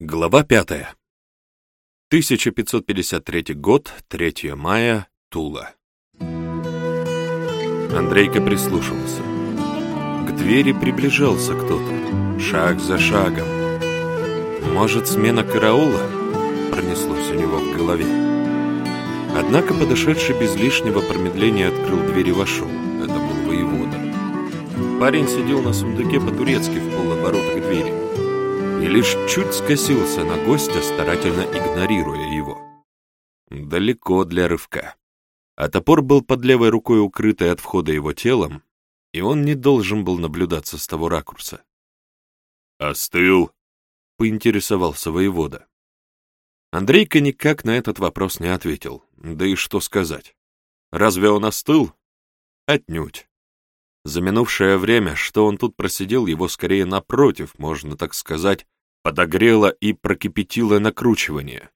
Глава пятая. 1553 год, 3 мая, Тула. Андрейка прислушался. К двери приближался кто-то, шаг за шагом. Может, смена караула? Пронеслось у него в голове. Однако подошедший без лишнего промедления открыл дверь и вошел. Это был воевода. Парень сидел на сундуке по-турецки в полоборота к двери и лишь чуть скосился на гостя, старательно игнорируя его. Далеко для рывка. А топор был под левой рукой укрытый от входа его телом, и он не должен был наблюдаться с того ракурса. «Остыл?» — поинтересовался воевода. Андрейка никак на этот вопрос не ответил. Да и что сказать? Разве он остыл? Отнюдь. За минувшее время, что он тут просидел, его скорее напротив, можно так сказать, подогрело и прокипятило накручивание.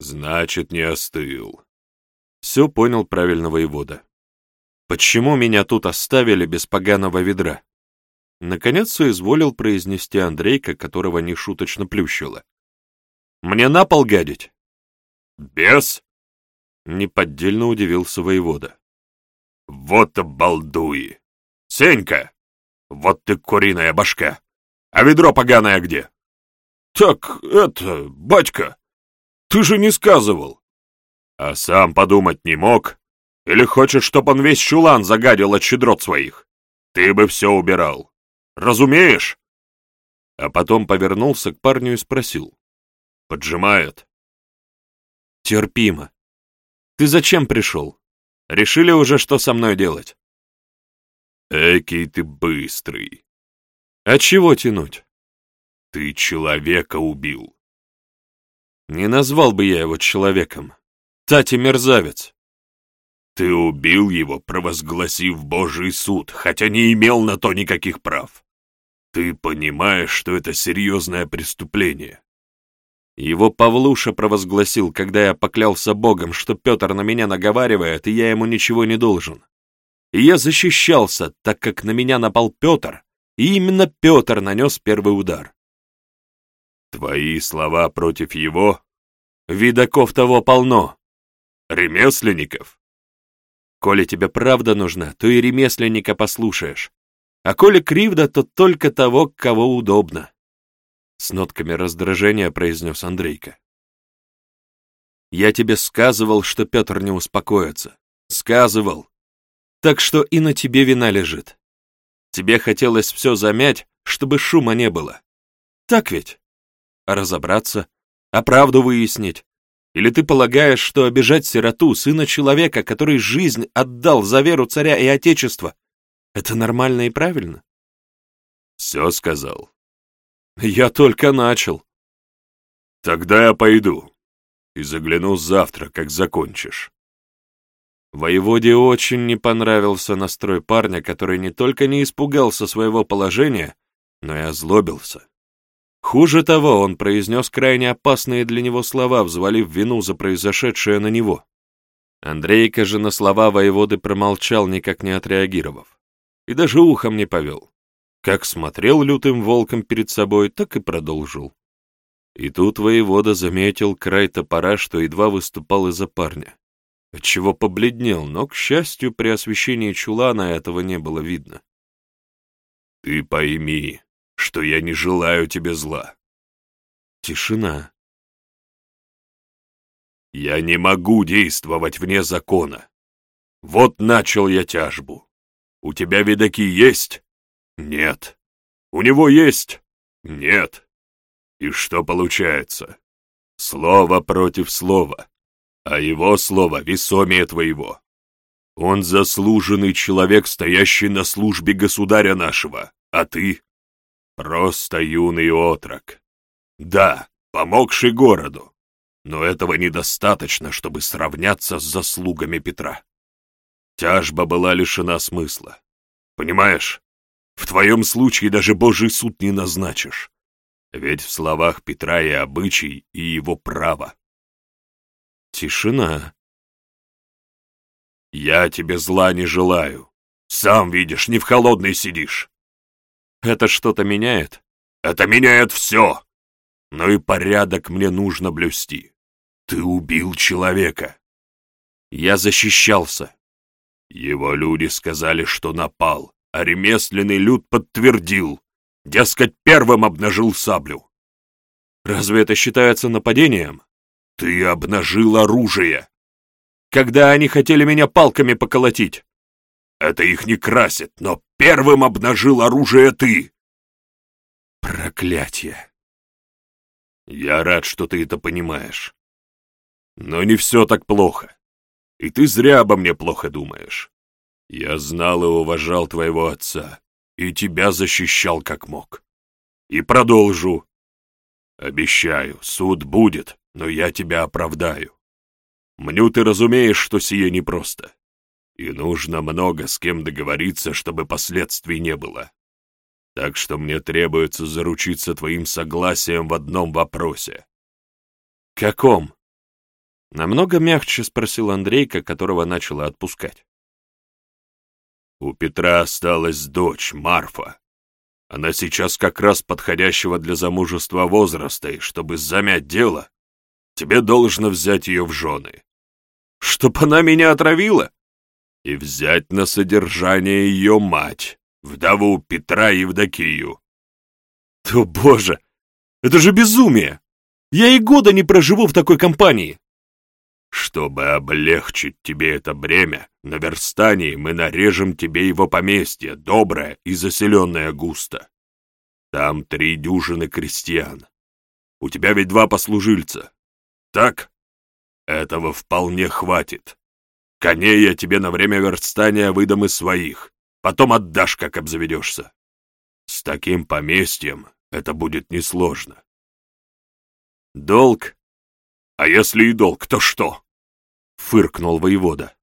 Значит, не остыл. Все понял правильно воевода. Почему меня тут оставили без поганого ведра? Наконец соизволил произнести Андрейка, которого нешуточно плющило. Мне на пол гадить? Без? Неподдельно удивился воевода. Вот обалдуи! Сенька! Вот ты куриная башка! А ведро поганое где? Так, это, батька, ты же не сказывал. А сам подумать не мог? Или хочешь, чтоб он весь чулан загадил от щедрот своих? Ты бы все убирал. Разумеешь? А потом повернулся к парню и спросил. Поджимает. Терпимо. Ты зачем пришел? Решили уже, что со мной делать?» «Экий ты быстрый!» «А чего тянуть?» «Ты человека убил!» «Не назвал бы я его человеком. Тати мерзавец!» «Ты убил его, провозгласив Божий суд, хотя не имел на то никаких прав. Ты понимаешь, что это серьезное преступление. Его Павлуша провозгласил, когда я поклялся Богом, что Петр на меня наговаривает, и я ему ничего не должен. И я защищался, так как на меня напал Петр, и именно Петр нанес первый удар. Твои слова против его? Видаков того полно. Ремесленников? Коли тебе правда нужна, то и ремесленника послушаешь. А коли кривда, то только того, кого удобно. С нотками раздражения произнес Андрейка. «Я тебе сказывал, что Петр не успокоится. Сказывал. Так что и на тебе вина лежит. Тебе хотелось все замять, чтобы шума не было. Так ведь? А разобраться? А правду выяснить? Или ты полагаешь, что обижать сироту, сына человека, который жизнь отдал за веру царя и отечества, это нормально и правильно? Все сказал. Я только начал. Тогда я пойду и загляну завтра, как закончишь. Воеводе очень не понравился настрой парня, который не только не испугался своего положения, но и озлобился. Хуже того, он произнес крайне опасные для него слова, взвалив вину за произошедшее на него. Андрейка же на слова воеводы промолчал, никак не отреагировав, и даже ухом не повел. Как смотрел лютым волком перед собой, так и продолжил. И тут воевода заметил край топора, что едва выступал из-за парня, отчего побледнел, но, к счастью, при освещении чулана этого не было видно. «Ты пойми, что я не желаю тебе зла». Тишина. «Я не могу действовать вне закона. Вот начал я тяжбу. У тебя видаки есть?» Нет. У него есть? Нет. И что получается? Слово против слова, а его слово весомее твоего. Он заслуженный человек, стоящий на службе государя нашего, а ты — просто юный отрок. Да, помогший городу, но этого недостаточно, чтобы сравняться с заслугами Петра. Тяжба была лишена смысла. Понимаешь? В твоем случае даже Божий суд не назначишь. Ведь в словах Петра и обычай, и его право. Тишина. Я тебе зла не желаю. Сам видишь, не в холодной сидишь. Это что-то меняет? Это меняет все. но и порядок мне нужно блюсти. Ты убил человека. Я защищался. Его люди сказали, что напал, а ремесленный люд подтвердил. Дескать, первым обнажил саблю. Разве это считается нападением? Ты обнажил оружие. Когда они хотели меня палками поколотить. Это их не красит, но первым обнажил оружие ты. Проклятие. Я рад, что ты это понимаешь. Но не все так плохо. И ты зря обо мне плохо думаешь. Я знал и уважал твоего отца, и тебя защищал как мог. И продолжу. Обещаю, суд будет, но я тебя оправдаю. Мню ты разумеешь, что сие непросто. И нужно много с кем договориться, чтобы последствий не было. Так что мне требуется заручиться твоим согласием в одном вопросе. Каком? Намного мягче спросил Андрейка, которого начала отпускать. У Петра осталась дочь, Марфа. Она сейчас как раз подходящего для замужества возраста, и чтобы замять дело, тебе должно взять ее в жены. Чтоб она меня отравила? И взять на содержание ее мать, вдову Петра Евдокию. То боже, это же безумие! Я и года не проживу в такой компании. Чтобы облегчить тебе это бремя, на верстании мы нарежем тебе его поместье, доброе и заселенное густо. Там три дюжины крестьян. У тебя ведь два послужильца. Так? Этого вполне хватит. Коней я тебе на время верстания выдам из своих, потом отдашь, как обзаведешься. С таким поместьем это будет несложно. Долг? А если и долг, то что? Фыркнул воевода.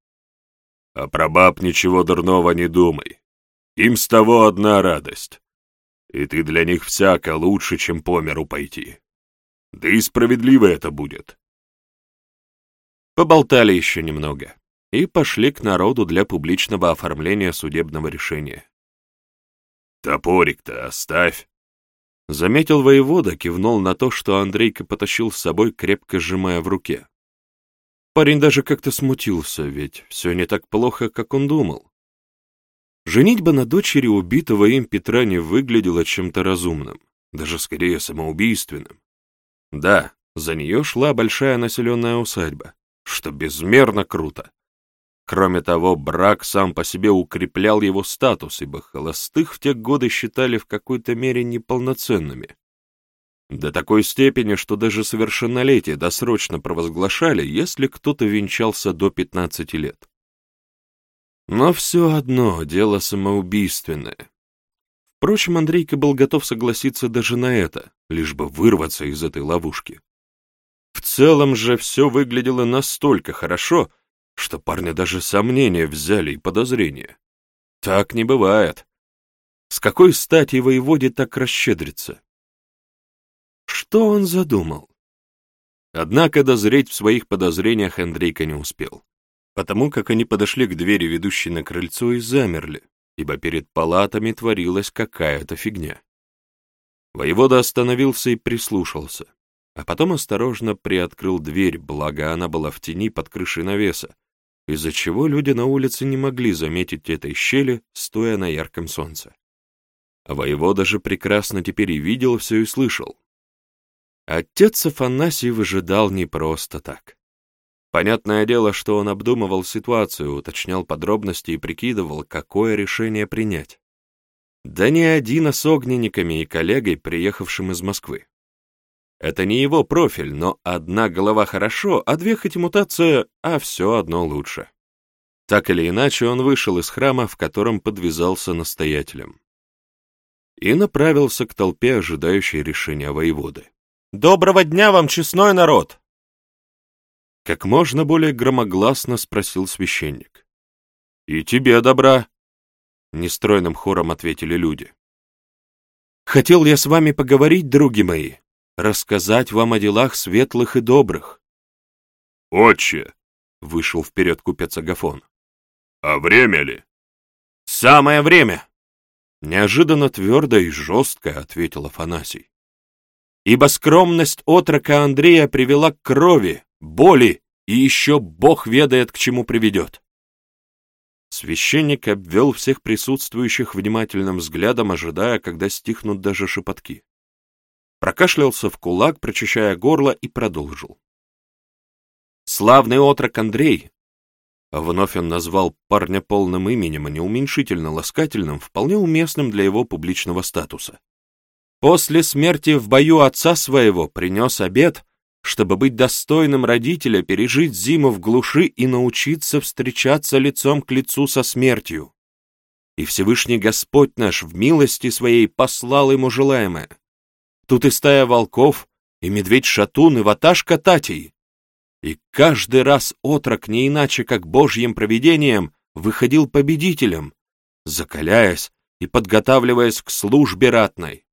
А про баб ничего дурного не думай. Им с того одна радость. И ты для них всяко лучше, чем по миру пойти. Да и справедливо это будет. Поболтали еще немного и пошли к народу для публичного оформления судебного решения. «Топорик-то оставь!» Заметил воевода, кивнул на то, что Андрейка потащил с собой, крепко сжимая в руке. Парень даже как-то смутился, ведь все не так плохо, как он думал. Женитьба на дочери убитого им Петра не выглядела чем-то разумным, даже скорее самоубийственным. Да, за нее шла большая населенная усадьба, что безмерно круто. Кроме того, брак сам по себе укреплял его статус, ибо холостых в те годы считали в какой-то мере неполноценными. До такой степени, что даже совершеннолетие досрочно провозглашали, если кто-то венчался до 15 лет. Но все одно дело самоубийственное. Впрочем, Андрейка был готов согласиться даже на это, лишь бы вырваться из этой ловушки. В целом же все выглядело настолько хорошо, что парня даже сомнения взяли и подозрения. Так не бывает. С какой стати воеводе так расщедриться? Что он задумал? Однако дозреть в своих подозрениях Андрейка не успел, потому как они подошли к двери, ведущей на крыльцо, и замерли, ибо перед палатами творилась какая-то фигня. Воевода остановился и прислушался, а потом осторожно приоткрыл дверь, благо она была в тени под крышей навеса, из-за чего люди на улице не могли заметить этой щели, стоя на ярком солнце. А воевода же прекрасно теперь и видел все и слышал. Отец Афанасий выжидал не просто так. Понятное дело, что он обдумывал ситуацию, уточнял подробности и прикидывал, какое решение принять. Да не один, а с огненниками и коллегой, приехавшим из Москвы. Это не его профиль, но одна голова хорошо, а две хоть и мутация, а все одно лучше. Так или иначе, он вышел из храма, в котором подвязался настоятелем. И направился к толпе, ожидающей решения воеводы. «Доброго дня вам, честной народ!» Как можно более громогласно спросил священник. «И тебе добра!» Нестройным хором ответили люди. «Хотел я с вами поговорить, други мои, рассказать вам о делах светлых и добрых. «Отче!» — вышел вперед купец Агафон. «А время ли?» «Самое время!» Неожиданно твердо и жестко ответил Афанасий. ибо скромность отрока Андрея привела к крови, боли и еще Бог ведает, к чему приведет. Священник обвел всех присутствующих внимательным взглядом, ожидая, когда стихнут даже шепотки. Прокашлялся в кулак, прочищая горло, и продолжил. Славный отрок Андрей, вновь он назвал парня полным именем, а не уменьшительно ласкательным, вполне уместным для его публичного статуса. После смерти в бою отца своего принес обед, чтобы быть достойным родителя, пережить зиму в глуши и научиться встречаться лицом к лицу со смертью. И Всевышний Господь наш в милости своей послал ему желаемое. Тут и стая волков, и медведь-шатун, и ваташка татей. И каждый раз отрок, не иначе как божьим провидением, выходил победителем, закаляясь и подготавливаясь к службе ратной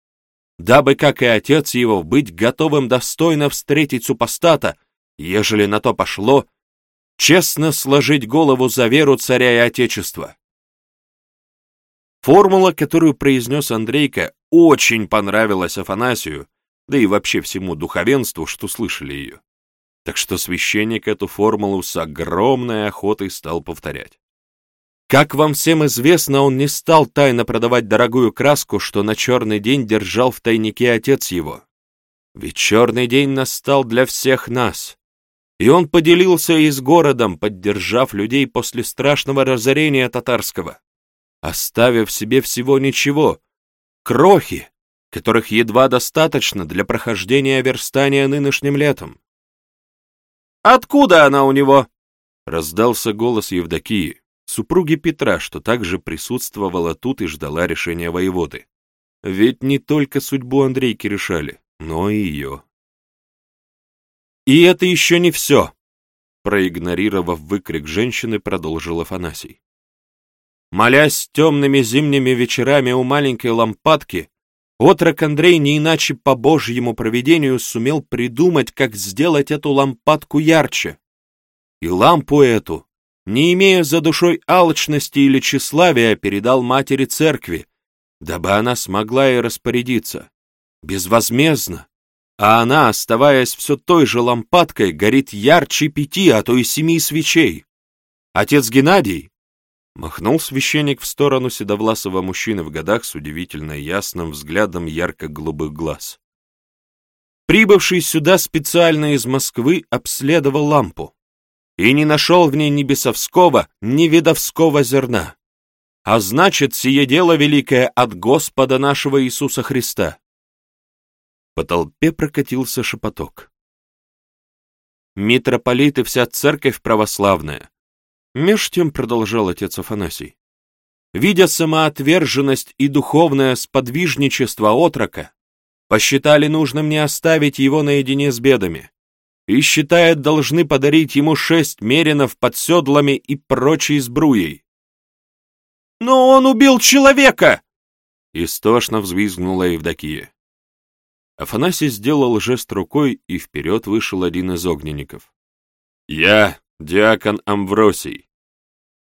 дабы, как и отец его, быть готовым достойно встретить супостата, ежели на то пошло, честно сложить голову за веру царя и отечества. Формула, которую произнес Андрейка, очень понравилась Афанасию, да и вообще всему духовенству, что слышали ее. Так что священник эту формулу с огромной охотой стал повторять. Как вам всем известно, он не стал тайно продавать дорогую краску, что на черный день держал в тайнике отец его. Ведь черный день настал для всех нас. И он поделился и с городом, поддержав людей после страшного разорения татарского, оставив себе всего ничего, крохи, которых едва достаточно для прохождения верстания нынешним летом. «Откуда она у него?» — раздался голос Евдокии супруги Петра, что также присутствовала тут и ждала решения воеводы. Ведь не только судьбу Андрейки решали, но и ее. «И это еще не все!» Проигнорировав выкрик женщины, продолжил Афанасий. Молясь темными зимними вечерами у маленькой лампадки, отрок Андрей не иначе по божьему провидению сумел придумать, как сделать эту лампадку ярче. И лампу эту не имея за душой алчности или тщеславия, передал матери церкви, дабы она смогла и распорядиться. Безвозмездно. А она, оставаясь все той же лампадкой, горит ярче пяти, а то и семи свечей. Отец Геннадий, махнул священник в сторону седовласого мужчины в годах с удивительно ясным взглядом ярко-голубых глаз. Прибывший сюда специально из Москвы обследовал лампу и не нашел в ней ни бесовского, ни видовского зерна. А значит, сие дело великое от Господа нашего Иисуса Христа. По толпе прокатился шепоток. Митрополит и вся церковь православная. Меж тем продолжал отец Афанасий. Видя самоотверженность и духовное сподвижничество отрока, посчитали нужным не оставить его наедине с бедами, и, считает, должны подарить ему шесть меринов под седлами и прочей сбруей. «Но он убил человека!» Истошно взвизгнула Евдокия. Афанасий сделал жест рукой, и вперед вышел один из огненников. «Я, диакон Амвросий!»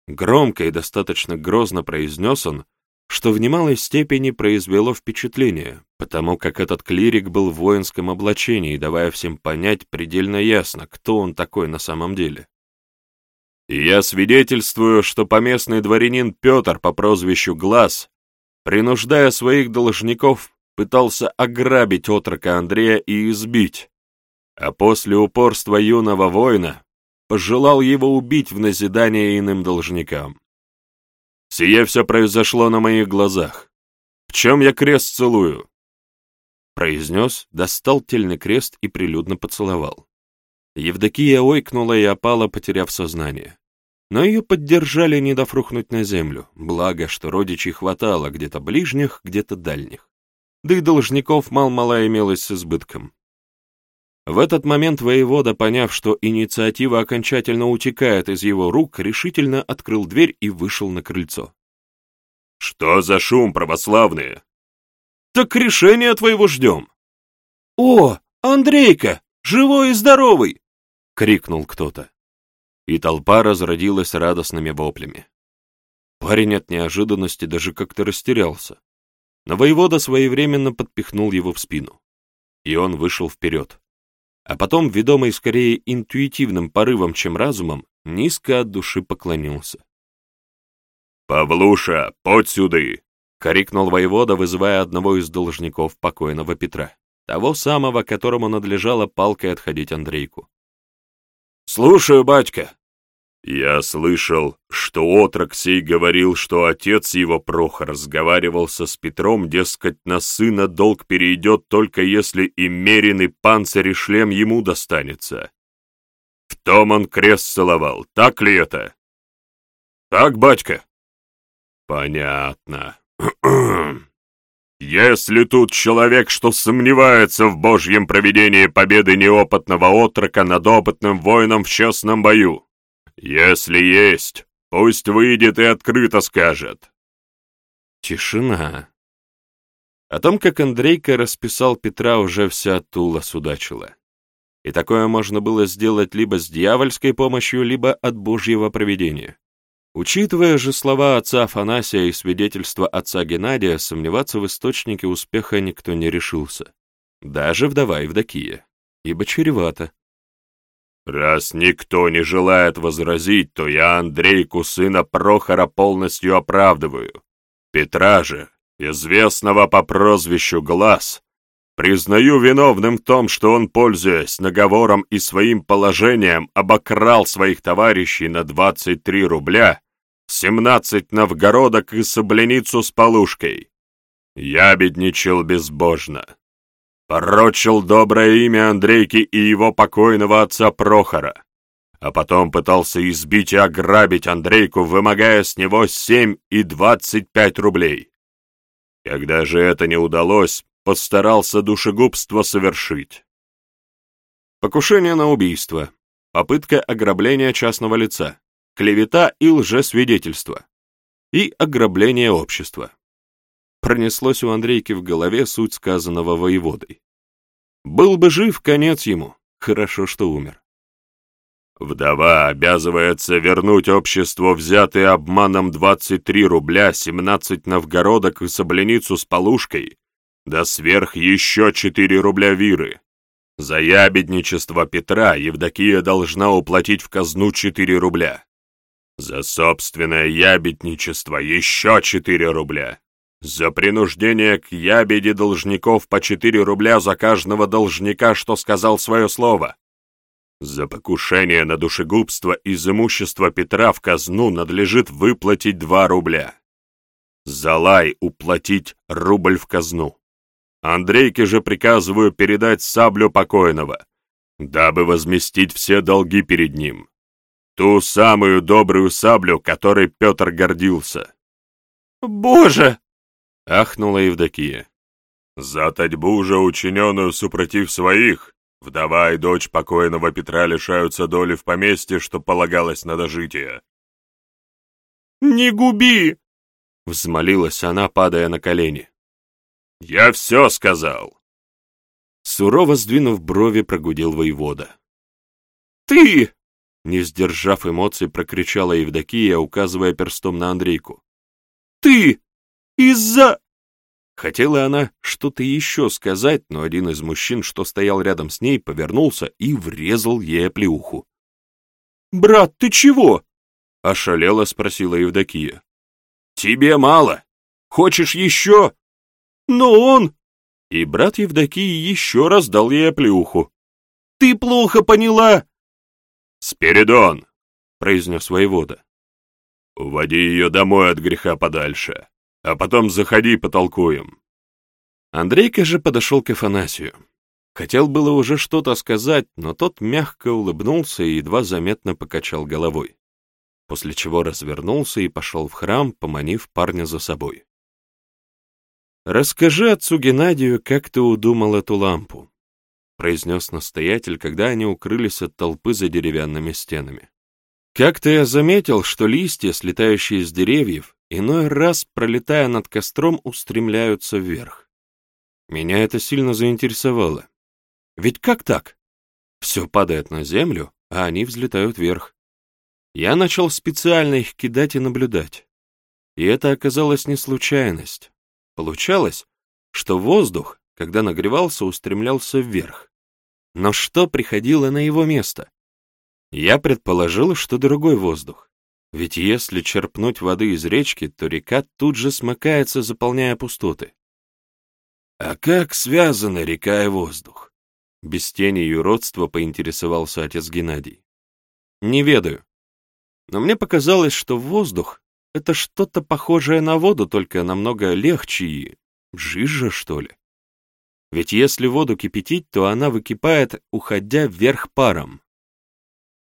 Громко и достаточно грозно произнес он, что в немалой степени произвело впечатление, потому как этот клирик был в воинском облачении, давая всем понять предельно ясно, кто он такой на самом деле. Я свидетельствую, что поместный дворянин Петр по прозвищу Глаз, принуждая своих должников, пытался ограбить отрока Андрея и избить, а после упорства юного воина пожелал его убить в назидание иным должникам. Сие все произошло на моих глазах. В чем я крест целую?» Произнес, достал тельный крест и прилюдно поцеловал. Евдокия ойкнула и опала, потеряв сознание. Но ее поддержали, не дав рухнуть на землю, благо, что родичей хватало где-то ближних, где-то дальних. Да и должников мал-мала имелось с избытком. В этот момент воевода, поняв, что инициатива окончательно утекает из его рук, решительно открыл дверь и вышел на крыльцо. «Что за шум, православные?» «Так решение твоего ждем!» «О, Андрейка, живой и здоровый!» — крикнул кто-то. И толпа разродилась радостными воплями. Парень от неожиданности даже как-то растерялся, но воевода своевременно подпихнул его в спину. и он вышел вперед. А потом, ведомый скорее интуитивным порывом, чем разумом, низко от души поклонился. «Павлуша, подь сюды!» — крикнул воевода, вызывая одного из должников покойного Петра, того самого, которому надлежало палкой отходить Андрейку. «Слушаю, батька!» «Я слышал, что отрок сей говорил, что отец его Прохор разговаривался с Петром, дескать, на сына долг перейдет только если и меренный панцирь и шлем ему достанется. В том он крест целовал, так ли это?» «Так, батька». «Понятно. Если тут человек, что сомневается в божьем проведении победы неопытного отрока над опытным воином в честном бою, если есть, пусть выйдет и открыто скажет. Тишина. О том, как Андрейка расписал Петра, уже вся Тула судачила. И такое можно было сделать либо с дьявольской помощью, либо от божьего проведения. Учитывая же слова отца Афанасия и свидетельства отца Геннадия, сомневаться в источнике успеха никто не решился. Даже вдова Евдокия. Ибо чревато. «Раз никто не желает возразить, то я Андрейку, сына Прохора, полностью оправдываю. Петра же, известного по прозвищу Глаз, признаю виновным в том, что он, пользуясь наговором и своим положением, обокрал своих товарищей на 23 рубля, 17 новгородок и собляницу с полушкой. Я бедничал безбожно, порочил доброе имя Андрейки и его покойного отца Прохора, а потом пытался избить и ограбить Андрейку, вымогая с него семь и двадцать пять рублей. Когда же это не удалось, постарался душегубство совершить. Покушение на убийство, попытка ограбления частного лица, клевета и лжесвидетельство и ограбление общества. Пронеслось у Андрейки в голове суть сказанного воеводой. Был бы жив, конец ему. Хорошо, что умер. Вдова обязывается вернуть обществу взятые обманом 23 рубля, 17 новгородок и собляницу с полушкой, да сверх еще 4 рубля виры. За ябедничество Петра Евдокия должна уплатить в казну 4 рубля. За собственное ябедничество еще 4 рубля. За принуждение к ябеде должников по 4 рубля за каждого должника, что сказал свое слово. За покушение на душегубство из имущества Петра в казну надлежит выплатить 2 рубля. За лай уплатить рубль в казну. Андрейке же приказываю передать саблю покойного, дабы возместить все долги перед ним. Ту самую добрую саблю, которой Петр гордился. «Боже!» Ахнула Евдокия. «За татьбу же, учиненную супротив своих, вдова и дочь покойного Петра лишаются доли в поместье, что полагалось на дожитие». «Не губи!» — взмолилась она, падая на колени. «Я все сказал!» Сурово сдвинув брови, прогудел воевода. «Ты!» — не сдержав эмоций, прокричала Евдокия, указывая перстом на Андрейку. «Ты! Из-за...» Хотела она что-то еще сказать, но один из мужчин, что стоял рядом с ней, повернулся и врезал ей оплеуху. «Брат, ты чего?» — ошалела спросила Евдокия. «Тебе мало. Хочешь еще?» «Но он...» И брат Евдокии еще раз дал ей оплеуху. «Ты плохо поняла!» «Спиридон!» — произнес воевода. «Уводи ее домой от греха подальше а потом заходи потолкуем». Андрейка же подошел к Афанасию. Хотел было уже что-то сказать, но тот мягко улыбнулся и едва заметно покачал головой, после чего развернулся и пошел в храм, поманив парня за собой. «Расскажи отцу Геннадию, как ты удумал эту лампу», произнес настоятель, когда они укрылись от толпы за деревянными стенами. «Как-то я заметил, что листья, слетающие с деревьев, иной раз, пролетая над костром, устремляются вверх. Меня это сильно заинтересовало. Ведь как так? Все падает на землю, а они взлетают вверх. Я начал специально их кидать и наблюдать. И это оказалось не случайность. Получалось, что воздух, когда нагревался, устремлялся вверх. Но что приходило на его место? Я предположил, что другой воздух. Ведь если черпнуть воды из речки, то река тут же смыкается, заполняя пустоты. А как связаны река и воздух? Без тени юродства поинтересовался отец Геннадий. Не ведаю. Но мне показалось, что воздух — это что-то похожее на воду, только намного легче и жиже, что ли. Ведь если воду кипятить, то она выкипает, уходя вверх паром.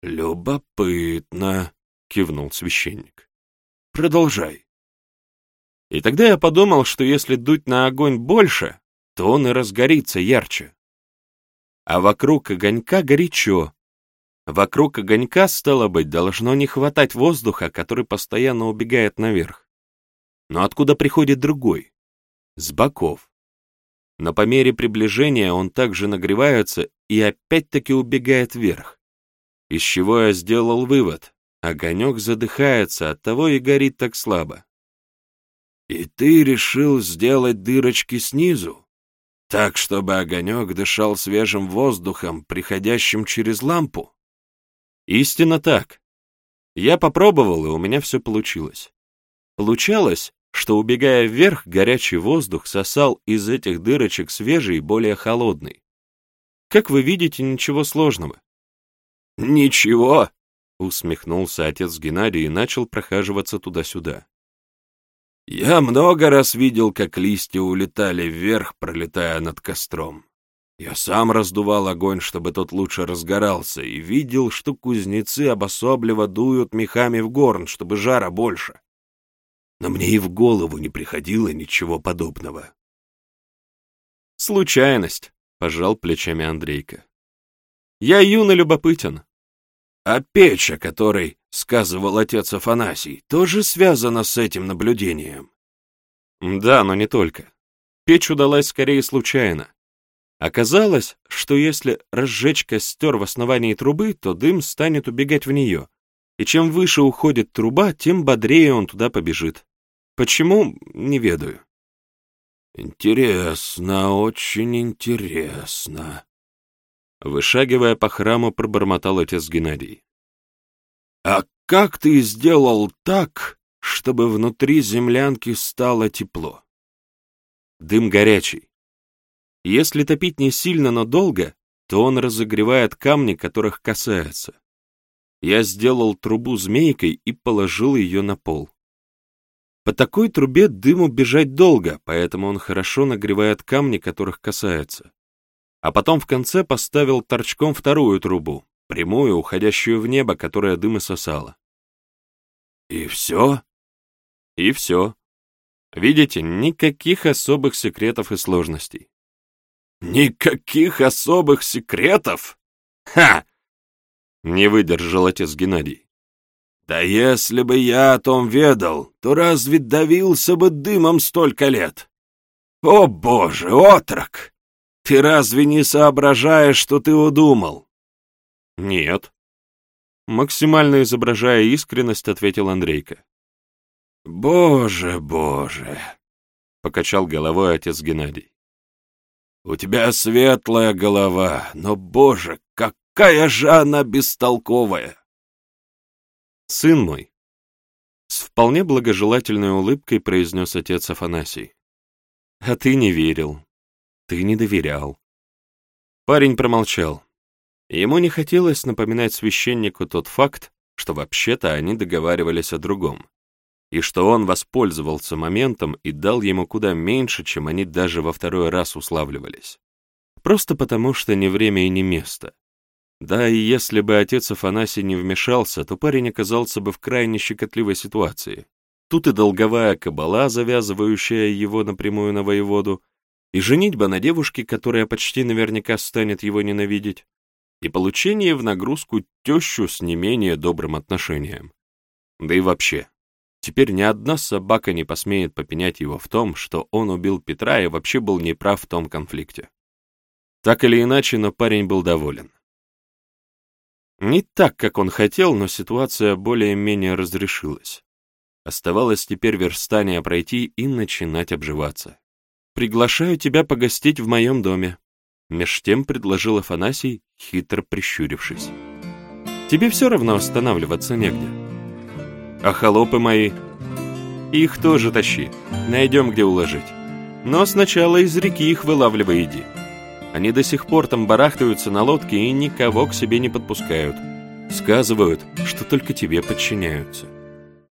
«Любопытно», — кивнул священник. «Продолжай». И тогда я подумал, что если дуть на огонь больше, то он и разгорится ярче. А вокруг огонька горячо. Вокруг огонька, стало быть, должно не хватать воздуха, который постоянно убегает наверх. Но откуда приходит другой? С боков. Но по мере приближения он также нагревается и опять-таки убегает вверх. Из чего я сделал вывод. Огонек задыхается, оттого и горит так слабо. «И ты решил сделать дырочки снизу?» Так, чтобы огонек дышал свежим воздухом, приходящим через лампу? Истинно так. Я попробовал, и у меня все получилось. Получалось, что, убегая вверх, горячий воздух сосал из этих дырочек свежий более холодный. Как вы видите, ничего сложного. «Ничего!» — усмехнулся отец Геннадий и начал прохаживаться туда-сюда. Я много раз видел, как листья улетали вверх, пролетая над костром. Я сам раздувал огонь, чтобы тот лучше разгорался, и видел, что кузнецы обособливо дуют мехами в горн, чтобы жара больше. Но мне и в голову не приходило ничего подобного. «Случайность», — пожал плечами Андрейка. «Я юно любопытен». «А печь, о которой сказывал отец Афанасий, тоже связано с этим наблюдением. Да, но не только. Печь удалась скорее случайно. Оказалось, что если разжечь костер в основании трубы, то дым станет убегать в нее, и чем выше уходит труба, тем бодрее он туда побежит. Почему, не ведаю. Интересно, очень интересно. Вышагивая по храму, пробормотал отец Геннадий. «А как ты сделал так, чтобы внутри землянки стало тепло?» Дым горячий. Если топить не сильно, но долго, то он разогревает камни, которых касается. Я сделал трубу змейкой и положил ее на пол. По такой трубе дыму бежать долго, поэтому он хорошо нагревает камни, которых касается. А потом в конце поставил торчком вторую трубу, прямую, уходящую в небо, которая дым и сосала. И все? И все. Видите, никаких особых секретов и сложностей. Никаких особых секретов? Ха! Не выдержал отец Геннадий. Да если бы я о том ведал, то разве давился бы дымом столько лет? О боже, отрок! Ты разве не соображаешь, что ты удумал? «Нет». Максимально изображая искренность, ответил Андрейка. «Боже, боже!» — покачал головой отец Геннадий. «У тебя светлая голова, но, боже, какая же она бестолковая!» «Сын мой!» — с вполне благожелательной улыбкой произнес отец Афанасий. «А ты не верил, ты не доверял». Парень промолчал. Ему не хотелось напоминать священнику тот факт, что вообще-то они договаривались о другом, и что он воспользовался моментом и дал ему куда меньше, чем они даже во второй раз уславливались. Просто потому, что не время и не место. Да, и если бы отец Афанасий не вмешался, то парень оказался бы в крайне щекотливой ситуации. Тут и долговая кабала, завязывающая его напрямую на воеводу, и женитьба на девушке, которая почти наверняка станет его ненавидеть, и получение в нагрузку тещу с не менее добрым отношением. Да и вообще, теперь ни одна собака не посмеет попенять его в том, что он убил Петра и вообще был неправ в том конфликте. Так или иначе, но парень был доволен. Не так, как он хотел, но ситуация более-менее разрешилась. Оставалось теперь верстание пройти и начинать обживаться. Приглашаю тебя погостить в моем доме», меж тем предложил Афанасий, хитро прищурившись. «Тебе все равно останавливаться негде. А холопы мои? Их тоже тащи, найдем где уложить. Но сначала из реки их вылавливай иди. Они до сих пор там барахтаются на лодке и никого к себе не подпускают. Сказывают, что только тебе подчиняются».